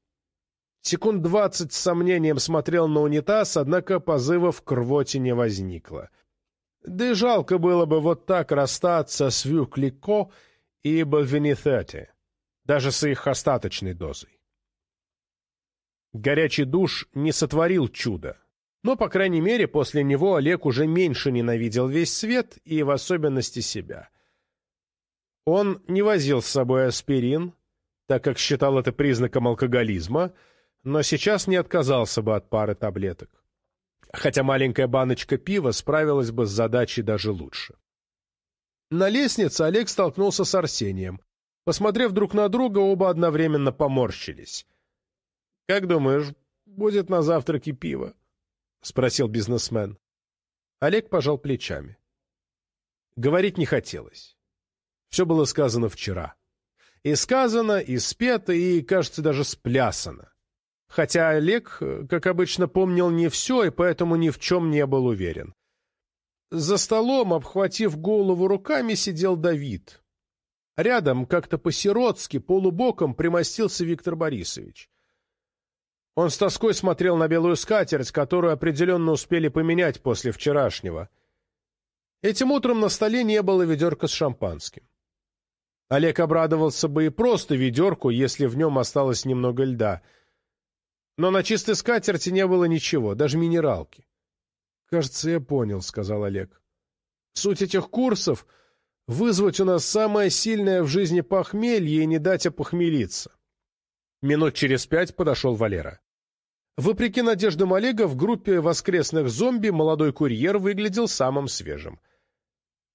Секунд двадцать с сомнением смотрел на унитаз, однако позывов к рвоте не возникло. Да и жалко было бы вот так расстаться с Вюклико и Бальвинитете, даже с их остаточной дозой. Горячий душ не сотворил чуда, но, по крайней мере, после него Олег уже меньше ненавидел весь свет и в особенности себя. Он не возил с собой аспирин, так как считал это признаком алкоголизма, но сейчас не отказался бы от пары таблеток. Хотя маленькая баночка пива справилась бы с задачей даже лучше. На лестнице Олег столкнулся с Арсением. Посмотрев друг на друга, оба одновременно поморщились. — Как думаешь, будет на завтраке пиво? — спросил бизнесмен. Олег пожал плечами. Говорить не хотелось. Все было сказано вчера. И сказано, и спето, и, кажется, даже сплясано. Хотя Олег, как обычно, помнил не все, и поэтому ни в чем не был уверен. За столом, обхватив голову руками, сидел Давид. Рядом, как-то по-сиротски, полубоком, примостился Виктор Борисович. Он с тоской смотрел на белую скатерть, которую определенно успели поменять после вчерашнего. Этим утром на столе не было ведерка с шампанским. Олег обрадовался бы и просто ведерку, если в нем осталось немного льда. Но на чистой скатерти не было ничего, даже минералки. «Кажется, я понял», — сказал Олег. «Суть этих курсов — вызвать у нас самое сильное в жизни похмелье и не дать опохмелиться». Минут через пять подошел Валера. Вопреки надеждам Олега, в группе воскресных зомби молодой курьер выглядел самым свежим.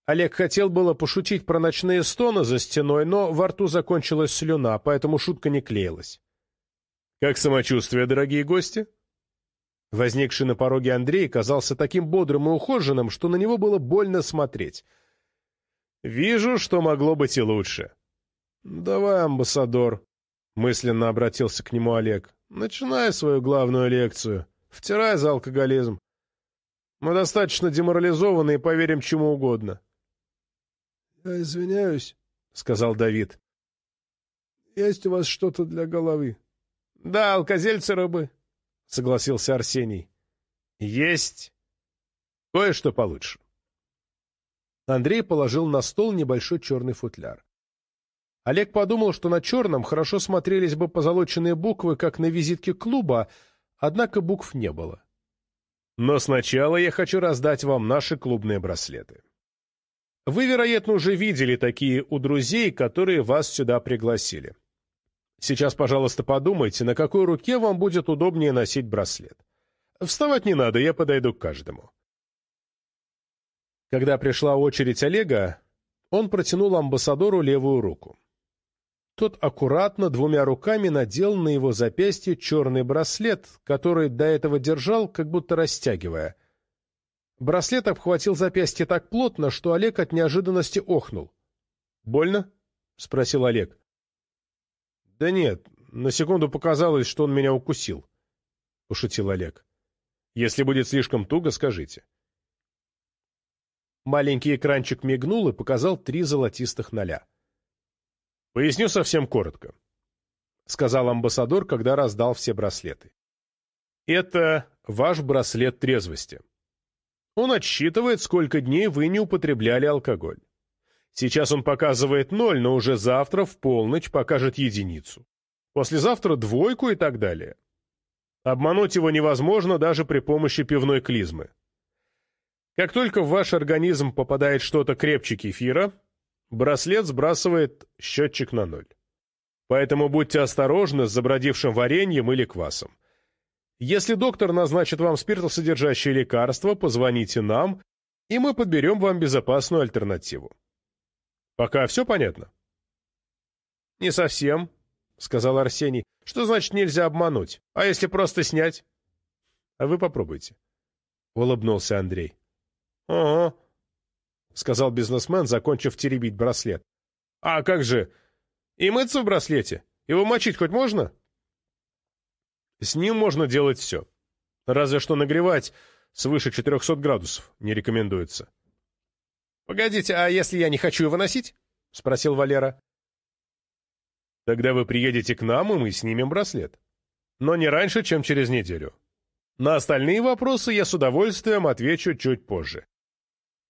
Олег хотел было пошутить про ночные стоны за стеной, но во рту закончилась слюна, поэтому шутка не клеилась. «Как самочувствие, дорогие гости?» Возникший на пороге Андрей казался таким бодрым и ухоженным, что на него было больно смотреть. Вижу, что могло быть и лучше. Давай, амбассадор, мысленно обратился к нему Олег. Начинай свою главную лекцию. Втирай за алкоголизм. Мы достаточно деморализованы и поверим чему угодно. — Я извиняюсь, — сказал Давид. — Есть у вас что-то для головы? — Да, алкозельцеры — согласился Арсений. — Есть. Кое-что получше. Андрей положил на стол небольшой черный футляр. Олег подумал, что на черном хорошо смотрелись бы позолоченные буквы, как на визитке клуба, однако букв не было. Но сначала я хочу раздать вам наши клубные браслеты. Вы, вероятно, уже видели такие у друзей, которые вас сюда пригласили. Сейчас, пожалуйста, подумайте, на какой руке вам будет удобнее носить браслет. Вставать не надо, я подойду к каждому. Когда пришла очередь Олега, он протянул амбассадору левую руку. Тот аккуратно двумя руками надел на его запястье черный браслет, который до этого держал, как будто растягивая. Браслет обхватил запястье так плотно, что Олег от неожиданности охнул. «Больно?» — спросил Олег. «Да нет, на секунду показалось, что он меня укусил», — пошутил Олег. «Если будет слишком туго, скажите». Маленький экранчик мигнул и показал три золотистых ноля. «Поясню совсем коротко», — сказал амбассадор, когда раздал все браслеты. «Это ваш браслет трезвости. Он отсчитывает, сколько дней вы не употребляли алкоголь. Сейчас он показывает ноль, но уже завтра в полночь покажет единицу. Послезавтра двойку и так далее. Обмануть его невозможно даже при помощи пивной клизмы. Как только в ваш организм попадает что-то крепче кефира, браслет сбрасывает счетчик на ноль. Поэтому будьте осторожны с забродившим вареньем или квасом. Если доктор назначит вам спиртосодержащее лекарство, позвоните нам, и мы подберем вам безопасную альтернативу. Пока все понятно? — Не совсем, — сказал Арсений. — Что значит нельзя обмануть? А если просто снять? — А вы попробуйте. — улыбнулся Андрей. «Ага», — сказал бизнесмен, закончив теребить браслет. «А как же? И мыться в браслете? Его мочить хоть можно?» «С ним можно делать все. Разве что нагревать свыше 400 градусов не рекомендуется». «Погодите, а если я не хочу его носить?» — спросил Валера. «Тогда вы приедете к нам, и мы снимем браслет. Но не раньше, чем через неделю. На остальные вопросы я с удовольствием отвечу чуть позже.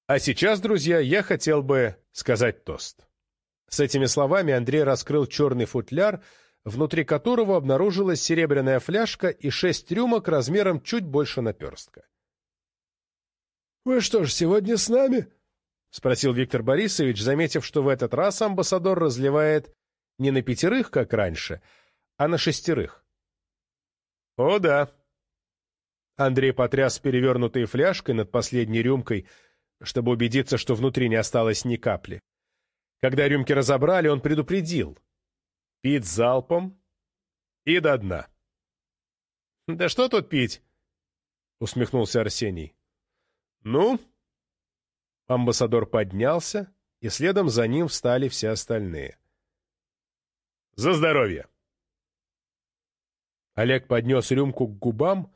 А сейчас, друзья, я хотел бы сказать тост. С этими словами Андрей раскрыл черный футляр, внутри которого обнаружилась серебряная фляжка и шесть рюмок размером чуть больше наперстка. — Вы что ж, сегодня с нами? — спросил Виктор Борисович, заметив, что в этот раз амбассадор разливает не на пятерых, как раньше, а на шестерых. — О, да. Андрей потряс перевернутой фляжкой над последней рюмкой — чтобы убедиться, что внутри не осталось ни капли. Когда рюмки разобрали, он предупредил. Пить залпом и до дна. «Да что тут пить?» — усмехнулся Арсений. «Ну?» Амбассадор поднялся, и следом за ним встали все остальные. «За здоровье!» Олег поднес рюмку к губам,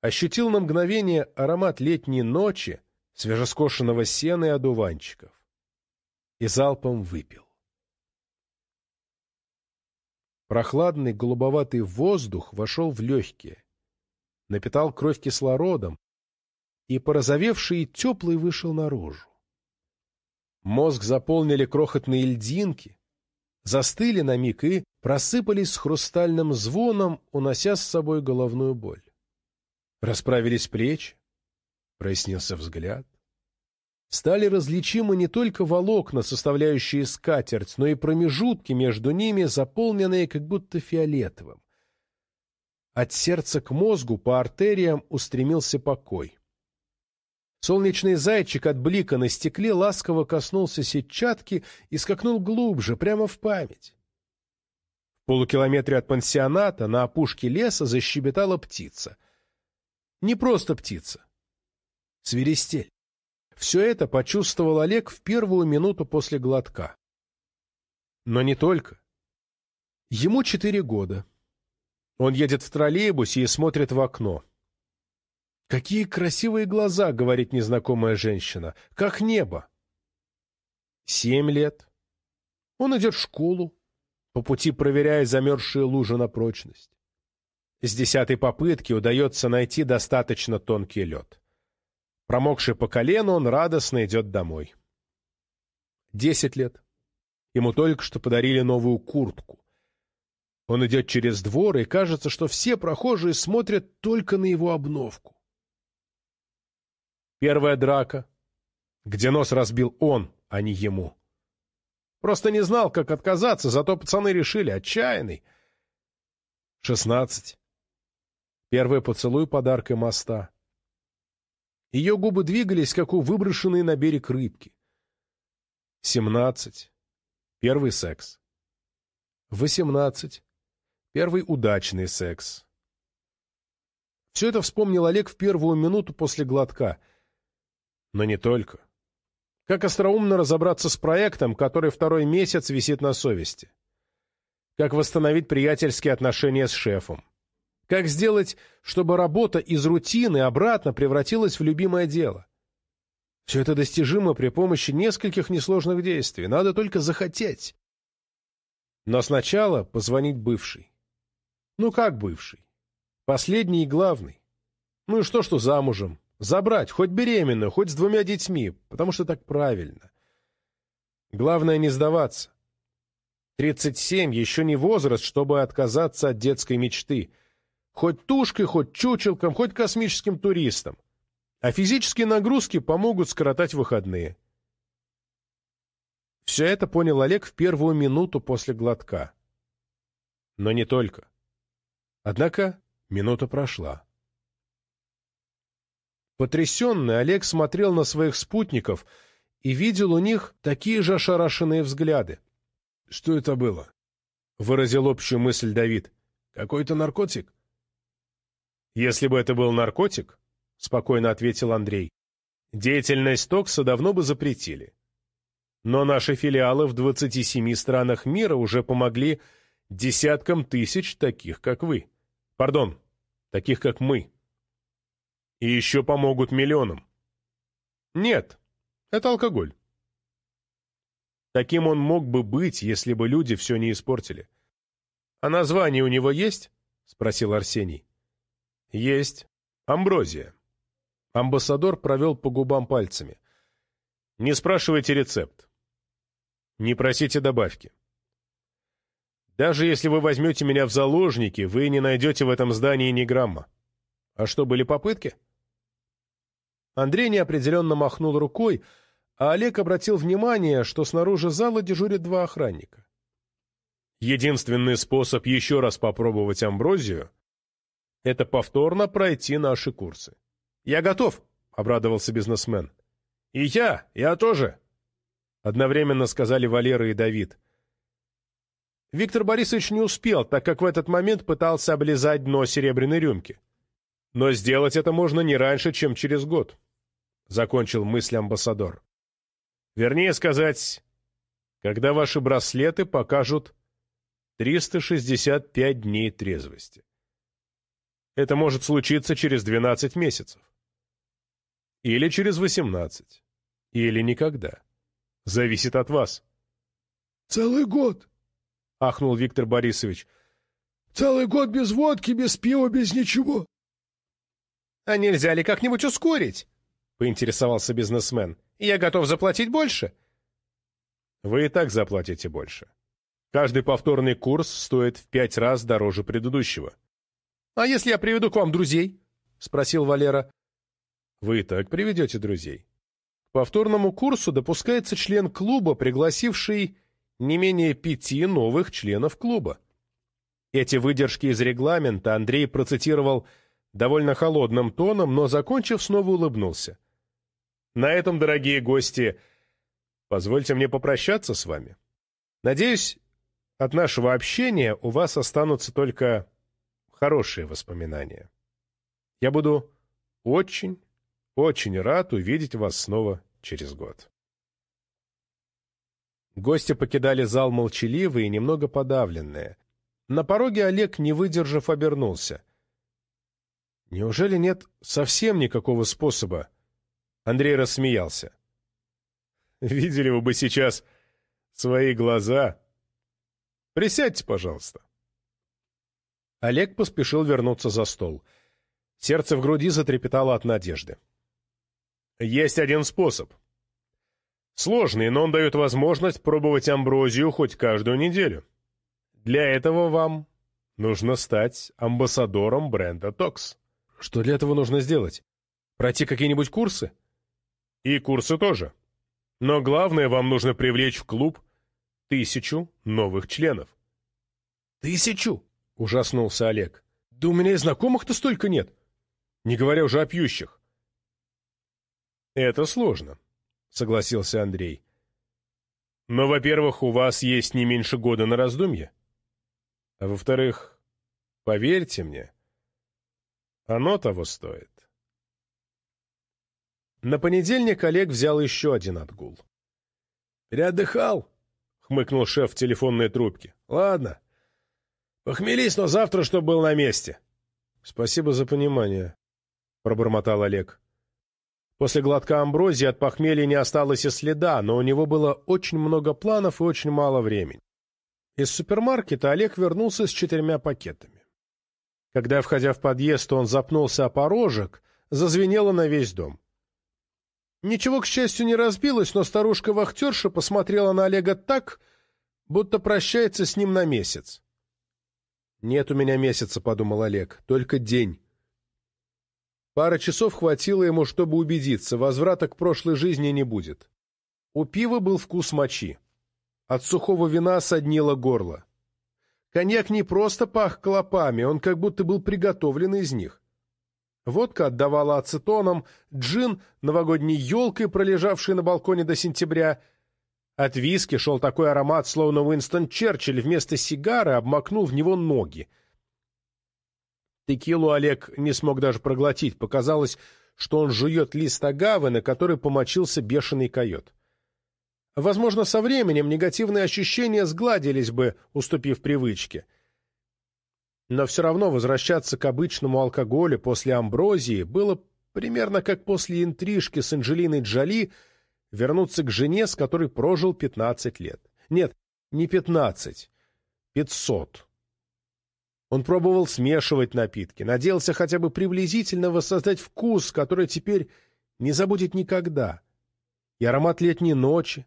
ощутил на мгновение аромат летней ночи, свежескошенного сена и одуванчиков. И залпом выпил. Прохладный голубоватый воздух вошел в легкие, напитал кровь кислородом, и порозовевший и теплый вышел наружу. Мозг заполнили крохотные льдинки, застыли на миг и просыпались с хрустальным звоном, унося с собой головную боль. Расправились плечи, прояснился взгляд. Стали различимы не только волокна, составляющие скатерть, но и промежутки между ними, заполненные как будто фиолетовым. От сердца к мозгу по артериям устремился покой. Солнечный зайчик от блика на стекле ласково коснулся сетчатки и скакнул глубже, прямо в память. В полукилометре от пансионата на опушке леса защебетала птица. Не просто птица, свиристель. Все это почувствовал Олег в первую минуту после глотка. Но не только. Ему четыре года. Он едет в троллейбусе и смотрит в окно. «Какие красивые глаза!» — говорит незнакомая женщина. «Как небо!» Семь лет. Он идет в школу, по пути проверяя замерзшие лужи на прочность. С десятой попытки удается найти достаточно тонкий лед. Промокший по колену, он радостно идет домой. Десять лет. Ему только что подарили новую куртку. Он идет через двор, и кажется, что все прохожие смотрят только на его обновку. Первая драка, где нос разбил он, а не ему. Просто не знал, как отказаться, зато пацаны решили, отчаянный. Шестнадцать. Первый поцелуй подаркой моста. Ее губы двигались, как у выброшенной на берег рыбки. Семнадцать. Первый секс. Восемнадцать. Первый удачный секс. Все это вспомнил Олег в первую минуту после глотка. Но не только. Как остроумно разобраться с проектом, который второй месяц висит на совести. Как восстановить приятельские отношения с шефом. Как сделать, чтобы работа из рутины обратно превратилась в любимое дело? Все это достижимо при помощи нескольких несложных действий. Надо только захотеть. Но сначала позвонить бывший. Ну как бывший? Последний и главный. Ну и что, что замужем? Забрать, хоть беременную, хоть с двумя детьми, потому что так правильно. Главное не сдаваться. Тридцать семь еще не возраст, чтобы отказаться от детской мечты. Хоть тушкой, хоть чучелком, хоть космическим туристом. А физические нагрузки помогут скоротать выходные. Все это понял Олег в первую минуту после глотка. Но не только. Однако минута прошла. Потрясенный, Олег смотрел на своих спутников и видел у них такие же ошарашенные взгляды. — Что это было? — выразил общую мысль Давид. — Какой-то наркотик? Если бы это был наркотик, — спокойно ответил Андрей, — деятельность Токса давно бы запретили. Но наши филиалы в 27 странах мира уже помогли десяткам тысяч таких, как вы. Пардон, таких, как мы. И еще помогут миллионам. Нет, это алкоголь. Таким он мог бы быть, если бы люди все не испортили. — А название у него есть? — спросил Арсений. Есть. Амброзия. Амбассадор провел по губам пальцами. Не спрашивайте рецепт. Не просите добавки. Даже если вы возьмете меня в заложники, вы не найдете в этом здании ни грамма. А что, были попытки? Андрей неопределенно махнул рукой, а Олег обратил внимание, что снаружи зала дежурят два охранника. Единственный способ еще раз попробовать амброзию это повторно пройти наши курсы. «Я готов», — обрадовался бизнесмен. «И я, я тоже», — одновременно сказали Валера и Давид. Виктор Борисович не успел, так как в этот момент пытался облизать дно серебряной рюмки. «Но сделать это можно не раньше, чем через год», — закончил мысль амбассадор. «Вернее сказать, когда ваши браслеты покажут 365 дней трезвости. Это может случиться через 12 месяцев. Или через 18. Или никогда. Зависит от вас. «Целый год!» — ахнул Виктор Борисович. «Целый год без водки, без пива, без ничего!» «А нельзя ли как-нибудь ускорить?» — поинтересовался бизнесмен. «Я готов заплатить больше». «Вы и так заплатите больше. Каждый повторный курс стоит в пять раз дороже предыдущего. «А если я приведу к вам друзей?» — спросил Валера. «Вы и так приведете друзей. К повторному курсу допускается член клуба, пригласивший не менее пяти новых членов клуба». Эти выдержки из регламента Андрей процитировал довольно холодным тоном, но, закончив, снова улыбнулся. «На этом, дорогие гости, позвольте мне попрощаться с вами. Надеюсь, от нашего общения у вас останутся только хорошие воспоминания. Я буду очень, очень рад увидеть вас снова через год. Гости покидали зал молчаливые и немного подавленные. На пороге Олег, не выдержав, обернулся. «Неужели нет совсем никакого способа?» Андрей рассмеялся. «Видели вы бы сейчас свои глаза. Присядьте, пожалуйста». Олег поспешил вернуться за стол. Сердце в груди затрепетало от надежды. «Есть один способ. Сложный, но он дает возможность пробовать амброзию хоть каждую неделю. Для этого вам нужно стать амбассадором бренда Токс. Что для этого нужно сделать? Пройти какие-нибудь курсы? И курсы тоже. Но главное, вам нужно привлечь в клуб тысячу новых членов. Тысячу? Ужаснулся Олег. Да у меня и знакомых-то столько нет. Не говоря уже о пьющих. Это сложно, согласился Андрей. Но, во-первых, у вас есть не меньше года на раздумье. А во-вторых, поверьте мне, оно того стоит. На понедельник Олег взял еще один отгул. «Переотдыхал?» — хмыкнул шеф в телефонной трубке. «Ладно. Похмелись, но завтра, чтоб был на месте». «Спасибо за понимание», — пробормотал Олег. После глотка амброзии от похмелья не осталось и следа, но у него было очень много планов и очень мало времени. Из супермаркета Олег вернулся с четырьмя пакетами. Когда, входя в подъезд, он запнулся о порожек, зазвенело на весь дом. Ничего, к счастью, не разбилось, но старушка-вахтерша посмотрела на Олега так, будто прощается с ним на месяц. «Нет у меня месяца», — подумал Олег, — «только день». Пара часов хватило ему, чтобы убедиться, возврата к прошлой жизни не будет. У пива был вкус мочи. От сухого вина соднило горло. Коньяк не просто пах клопами, он как будто был приготовлен из них. Водка отдавала ацетоном, джин — новогодней елкой, пролежавшей на балконе до сентября. От виски шел такой аромат, словно Уинстон Черчилль вместо сигары обмакнул в него ноги. Текилу Олег не смог даже проглотить, показалось, что он жует лист агавы, на который помочился бешеный койот. Возможно, со временем негативные ощущения сгладились бы, уступив привычке — но все равно возвращаться к обычному алкоголю после амброзии было примерно как после интрижки с Анджелиной Джоли вернуться к жене, с которой прожил 15 лет. Нет, не 15, 500. Он пробовал смешивать напитки, надеялся хотя бы приблизительно воссоздать вкус, который теперь не забудет никогда. И аромат летней ночи,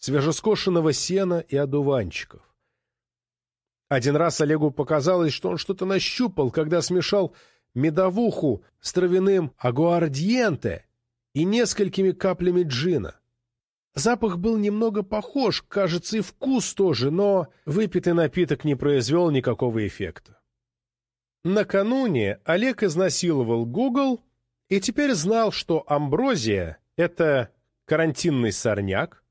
свежескошенного сена и одуванчиков. Один раз Олегу показалось, что он что-то нащупал, когда смешал медовуху с травяным агуардиенте и несколькими каплями джина. Запах был немного похож, кажется, и вкус тоже, но выпитый напиток не произвел никакого эффекта. Накануне Олег изнасиловал Google и теперь знал, что амброзия — это карантинный сорняк,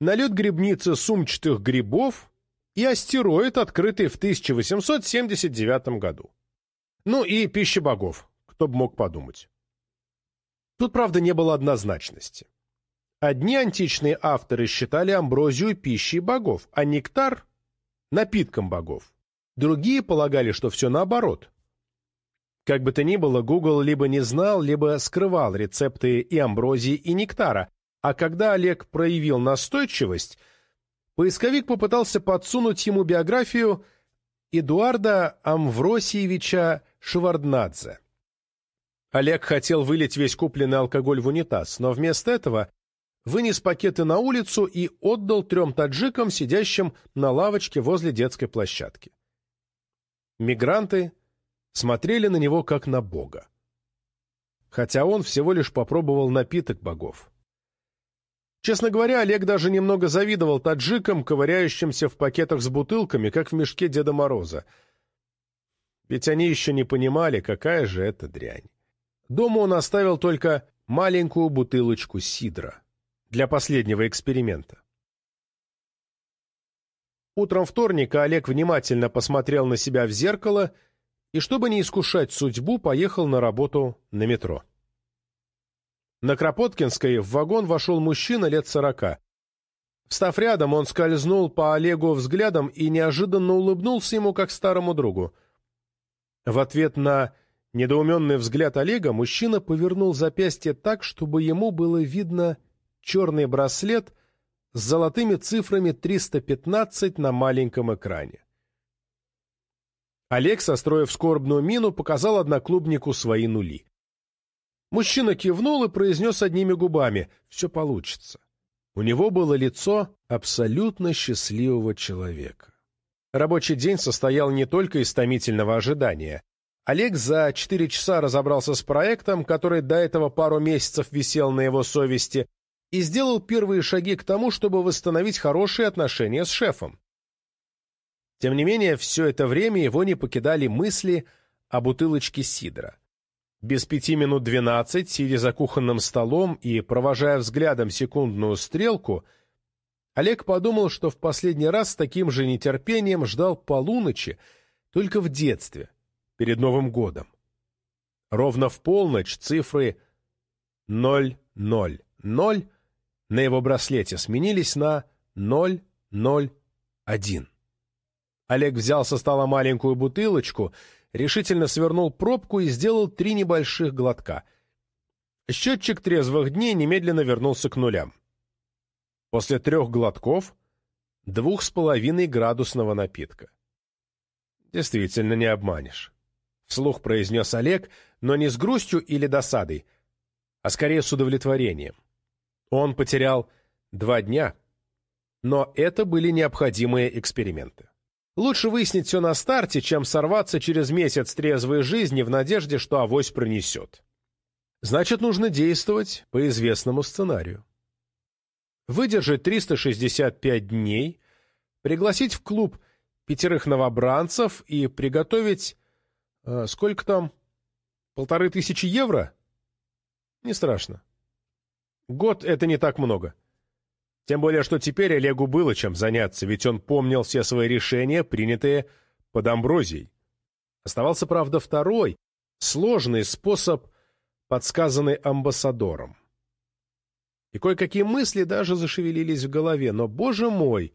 налет грибницы сумчатых грибов и астероид, открытый в 1879 году. Ну и пища богов, кто бы мог подумать. Тут, правда, не было однозначности. Одни античные авторы считали амброзию пищей богов, а нектар – напитком богов. Другие полагали, что все наоборот. Как бы то ни было, Google либо не знал, либо скрывал рецепты и амброзии, и нектара, а когда Олег проявил настойчивость – Поисковик попытался подсунуть ему биографию Эдуарда Амвросиевича Шеварднадзе. Олег хотел вылить весь купленный алкоголь в унитаз, но вместо этого вынес пакеты на улицу и отдал трем таджикам, сидящим на лавочке возле детской площадки. Мигранты смотрели на него как на бога. Хотя он всего лишь попробовал напиток богов. Честно говоря, Олег даже немного завидовал таджикам, ковыряющимся в пакетах с бутылками, как в мешке Деда Мороза. Ведь они еще не понимали, какая же это дрянь. Дома он оставил только маленькую бутылочку сидра для последнего эксперимента. Утром вторника Олег внимательно посмотрел на себя в зеркало и, чтобы не искушать судьбу, поехал на работу на метро. На Кропоткинской в вагон вошел мужчина лет сорока. Встав рядом, он скользнул по Олегу взглядом и неожиданно улыбнулся ему, как старому другу. В ответ на недоуменный взгляд Олега мужчина повернул запястье так, чтобы ему было видно черный браслет с золотыми цифрами 315 на маленьком экране. Олег, состроив скорбную мину, показал одноклубнику свои нули. Мужчина кивнул и произнес одними губами «Все получится». У него было лицо абсолютно счастливого человека. Рабочий день состоял не только из томительного ожидания. Олег за четыре часа разобрался с проектом, который до этого пару месяцев висел на его совести, и сделал первые шаги к тому, чтобы восстановить хорошие отношения с шефом. Тем не менее, все это время его не покидали мысли о бутылочке сидра. Без пяти минут двенадцать, сидя за кухонным столом и провожая взглядом секундную стрелку, Олег подумал, что в последний раз с таким же нетерпением ждал полуночи только в детстве, перед Новым годом. Ровно в полночь цифры 000 на его браслете сменились на 001. Олег взял со стола маленькую бутылочку решительно свернул пробку и сделал три небольших глотка. Счетчик трезвых дней немедленно вернулся к нулям. После трех глотков — двух с половиной градусного напитка. Действительно не обманешь. Вслух произнес Олег, но не с грустью или досадой, а скорее с удовлетворением. Он потерял два дня, но это были необходимые эксперименты. Лучше выяснить все на старте, чем сорваться через месяц трезвой жизни в надежде, что авось пронесет. Значит, нужно действовать по известному сценарию. Выдержать 365 дней, пригласить в клуб пятерых новобранцев и приготовить... Э, сколько там? Полторы тысячи евро? Не страшно. Год — это не так много. Тем более, что теперь Олегу было чем заняться, ведь он помнил все свои решения, принятые под Амброзией. Оставался, правда, второй, сложный способ, подсказанный амбассадором. И кое-какие мысли даже зашевелились в голове, но, боже мой,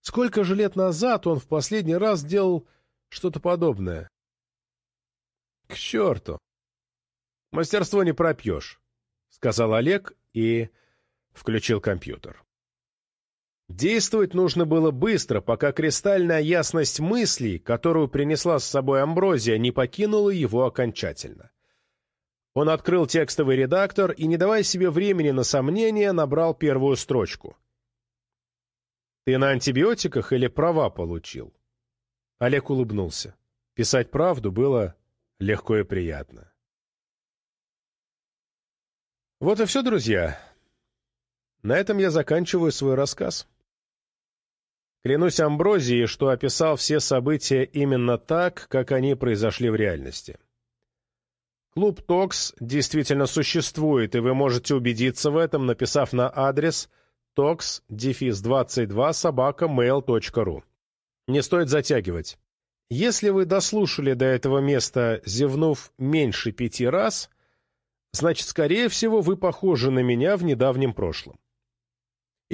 сколько же лет назад он в последний раз делал что-то подобное? К черту! Мастерство не пропьешь, — сказал Олег и включил компьютер. Действовать нужно было быстро, пока кристальная ясность мыслей, которую принесла с собой Амброзия, не покинула его окончательно. Он открыл текстовый редактор и, не давая себе времени на сомнения, набрал первую строчку. «Ты на антибиотиках или права получил?» Олег улыбнулся. Писать правду было легко и приятно. Вот и все, друзья. На этом я заканчиваю свой рассказ. Клянусь Амброзией, что описал все события именно так, как они произошли в реальности. Клуб «Токс» действительно существует, и вы можете убедиться в этом, написав на адрес tox-22 собака mail.ru. Не стоит затягивать. Если вы дослушали до этого места, зевнув меньше пяти раз, значит, скорее всего, вы похожи на меня в недавнем прошлом.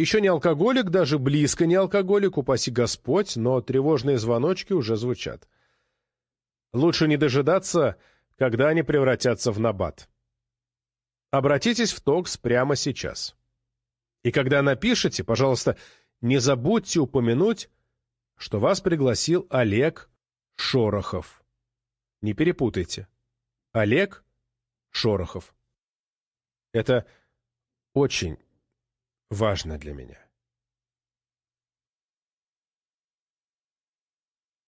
Еще не алкоголик, даже близко не алкоголик, упаси Господь, но тревожные звоночки уже звучат. Лучше не дожидаться, когда они превратятся в набат. Обратитесь в ТОКС прямо сейчас. И когда напишете, пожалуйста, не забудьте упомянуть, что вас пригласил Олег Шорохов. Не перепутайте. Олег Шорохов. Это очень важно для меня.